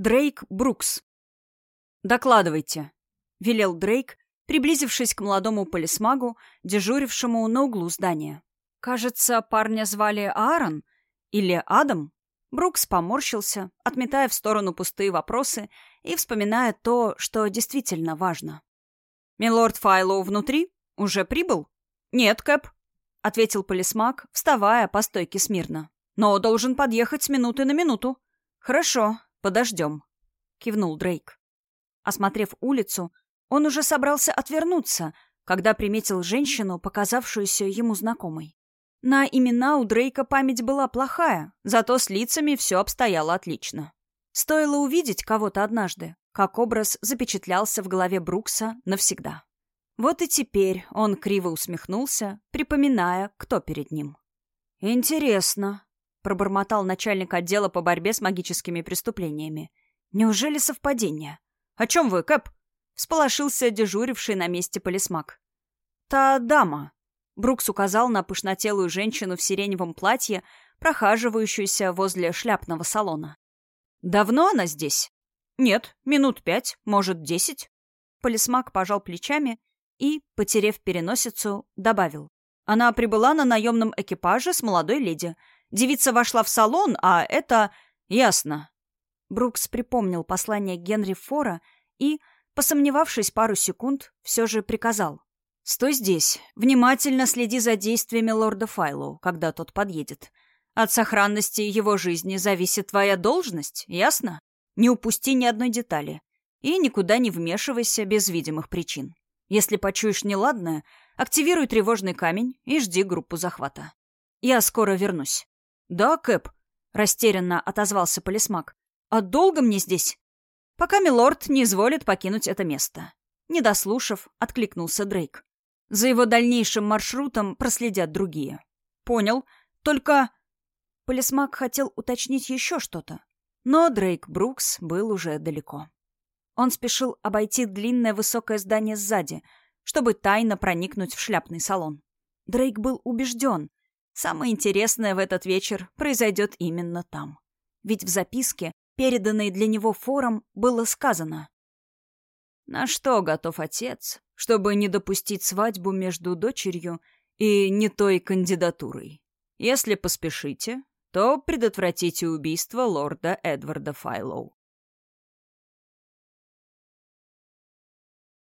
Дрейк Брукс. «Докладывайте», — велел Дрейк, приблизившись к молодому полисмагу, дежурившему на углу здания. Кажется, парня звали Аарон или Адам. Брукс поморщился, отметая в сторону пустые вопросы и вспоминая то, что действительно важно. «Милорд Файлоу внутри? Уже прибыл?» «Нет, Кэп», — ответил полисмаг, вставая по стойке смирно. «Но должен подъехать с минуты на минуту». «Хорошо, подождем», — кивнул Дрейк. Осмотрев улицу, он уже собрался отвернуться, когда приметил женщину, показавшуюся ему знакомой. На имена у Дрейка память была плохая, зато с лицами все обстояло отлично. Стоило увидеть кого-то однажды, как образ запечатлялся в голове Брукса навсегда. Вот и теперь он криво усмехнулся, припоминая, кто перед ним. «Интересно», — пробормотал начальник отдела по борьбе с магическими преступлениями. «Неужели совпадение?» «О чем вы, Кэп?» — всполошился дежуривший на месте полисмак. «Та дама», — Брукс указал на пышнотелую женщину в сиреневом платье, прохаживающуюся возле шляпного салона. «Давно она здесь?» «Нет, минут пять, может, десять». Полисмак пожал плечами и, потерев переносицу, добавил. Она прибыла на наемном экипаже с молодой леди. Девица вошла в салон, а это... Ясно. Брукс припомнил послание Генри Фора и, посомневавшись пару секунд, все же приказал. «Стой здесь. Внимательно следи за действиями лорда Файлоу, когда тот подъедет. От сохранности его жизни зависит твоя должность, ясно? Не упусти ни одной детали. И никуда не вмешивайся без видимых причин. Если почуешь неладное, активируй тревожный камень и жди группу захвата. Я скоро вернусь. Да, Кэп, растерянно отозвался полисмак. А долго мне здесь? Пока милорд не изволит покинуть это место. Не дослушав, откликнулся Дрейк. За его дальнейшим маршрутом проследят другие. Понял. Только... Полисмак хотел уточнить еще что-то. Но Дрейк Брукс был уже далеко. Он спешил обойти длинное высокое здание сзади, чтобы тайно проникнуть в шляпный салон. Дрейк был убежден, самое интересное в этот вечер произойдет именно там. Ведь в записке, переданной для него фором, было сказано «На что готов отец, чтобы не допустить свадьбу между дочерью и не той кандидатурой? Если поспешите, то предотвратите убийство лорда Эдварда Файлоу».